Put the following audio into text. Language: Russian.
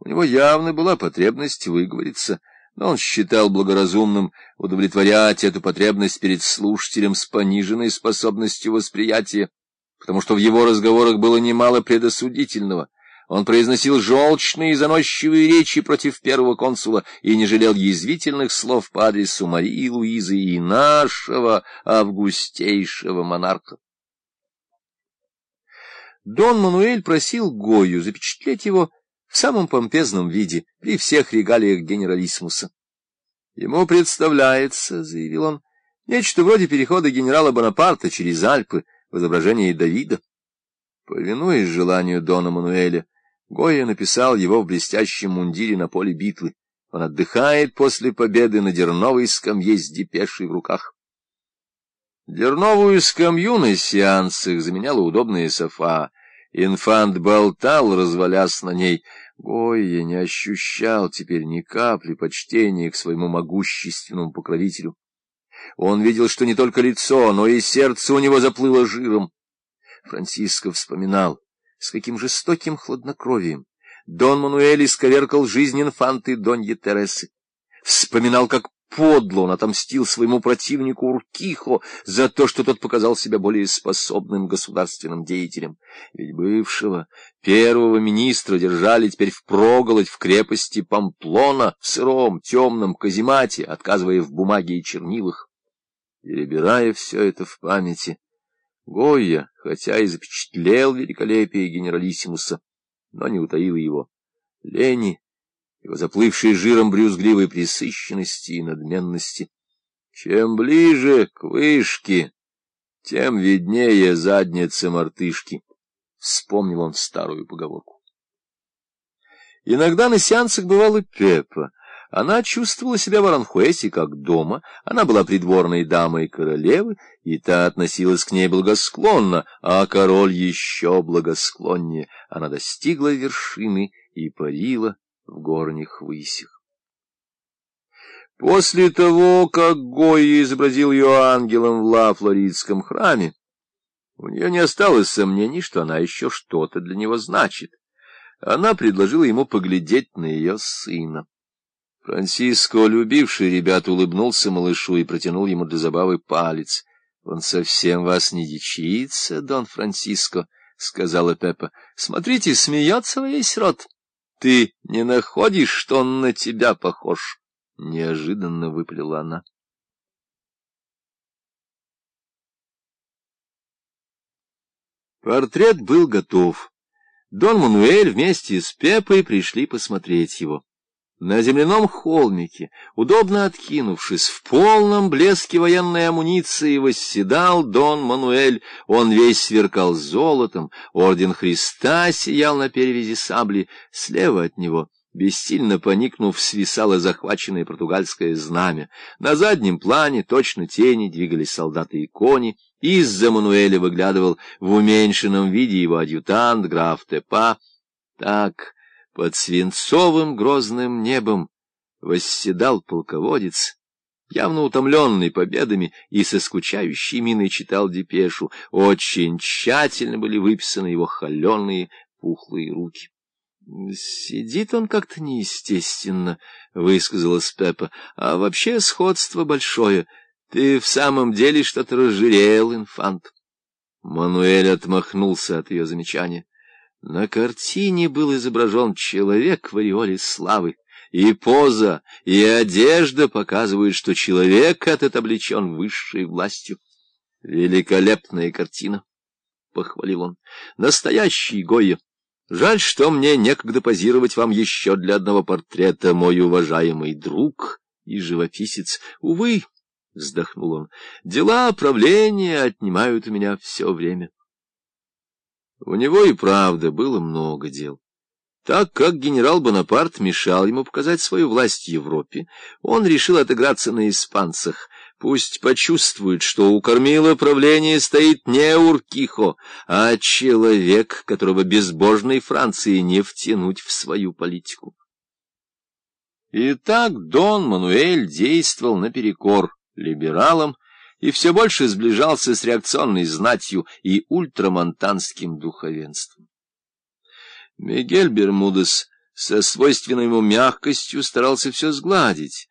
У него явно была потребность выговориться, но он считал благоразумным удовлетворять эту потребность перед слушателем с пониженной способностью восприятия, потому что в его разговорах было немало предосудительного. Он произносил желчные и заносчивые речи против первого консула и не жалел язвительных слов по адресу Марии Луизы и нашего августейшего монарха. Дон Мануэль просил Гою запечатлеть его в самом помпезном виде, при всех регалиях генералиссимуса. «Ему представляется, — заявил он, — нечто вроде перехода генерала Бонапарта через Альпы в изображении Давида. Повинуясь желанию Дона Мануэля, Гоя написал его в блестящем мундире на поле битвы. Он отдыхает после победы на дерновой скамье с депешей в руках. Дерновую скамью на сеансах заменяла удобная софа. Инфант болтал, развалясь на ней. Гойя не ощущал теперь ни капли почтения к своему могущественному покровителю. Он видел, что не только лицо, но и сердце у него заплыло жиром. Франциско вспоминал, с каким жестоким хладнокровием Дон Мануэль исковеркал жизнь инфанты Доньи Тересы. Вспоминал, как подло он отомстил своему противнику Уркихо за то, что тот показал себя более способным государственным деятелем. Ведь бывшего первого министра держали теперь впроголодь в крепости Памплона, в сыром, темном каземате, отказывая в бумаге и чернилах. Перебирая все это в памяти, Гойя, хотя и запечатлел великолепие генералиссимуса, но не утаил его. Лени его заплывшей жиром брюзгливой присыщенности и надменности. Чем ближе к вышке, тем виднее задница мартышки, — вспомнил он старую поговорку. Иногда на сеансах бывала Пеппа. Она чувствовала себя в Аранхуэсе как дома, она была придворной дамой королевы, и та относилась к ней благосклонно, а король еще благосклоннее. Она достигла вершины и парила в горних высях. После того, как Гойя изобразил ее ангелом в Ла-Флоридском храме, у нее не осталось сомнений, что она еще что-то для него значит. Она предложила ему поглядеть на ее сына. Франциско, любивший ребят, улыбнулся малышу и протянул ему для забавы палец. — Он совсем вас не дичится, Дон Франциско, — сказала Пеппа. — Смотрите, смеется весь рот. Ты не находишь, что он на тебя похож? — неожиданно выпалила она. Портрет был готов. Дон Мануэль вместе с Пепой пришли посмотреть его. На земляном холмике, удобно откинувшись, в полном блеске военной амуниции восседал Дон Мануэль. Он весь сверкал золотом, орден Христа сиял на перевязи сабли. Слева от него, бессильно поникнув, свисало захваченное португальское знамя. На заднем плане, точно тени, двигались солдаты и кони. Из-за Мануэля выглядывал в уменьшенном виде его адъютант, граф Тепа. Так... Под свинцовым грозным небом восседал полководец, явно утомленный победами, и со скучающей миной читал депешу. Очень тщательно были выписаны его холеные пухлые руки. — Сидит он как-то неестественно, — высказалась Пеппа, — а вообще сходство большое. Ты в самом деле что-то разжирел, инфант. Мануэль отмахнулся от ее замечания. На картине был изображен человек в ореоле славы, и поза, и одежда показывают, что человек этот облечен высшей властью. Великолепная картина, — похвалил он, — настоящий Гойя. Жаль, что мне некогда позировать вам еще для одного портрета, мой уважаемый друг и живописец. Увы, — вздохнул он, — дела правления отнимают у меня все время. У него и правда было много дел. Так как генерал Бонапарт мешал ему показать свою власть Европе, он решил отыграться на испанцах. Пусть почувствует, что у кормила правления стоит не Уркихо, а человек, которого безбожной Франции не втянуть в свою политику. Итак, Дон Мануэль действовал наперекор либералам, и все больше сближался с реакционной знатью и ультрамонтанским духовенством. Мигель Бермудес со свойственной ему мягкостью старался все сгладить,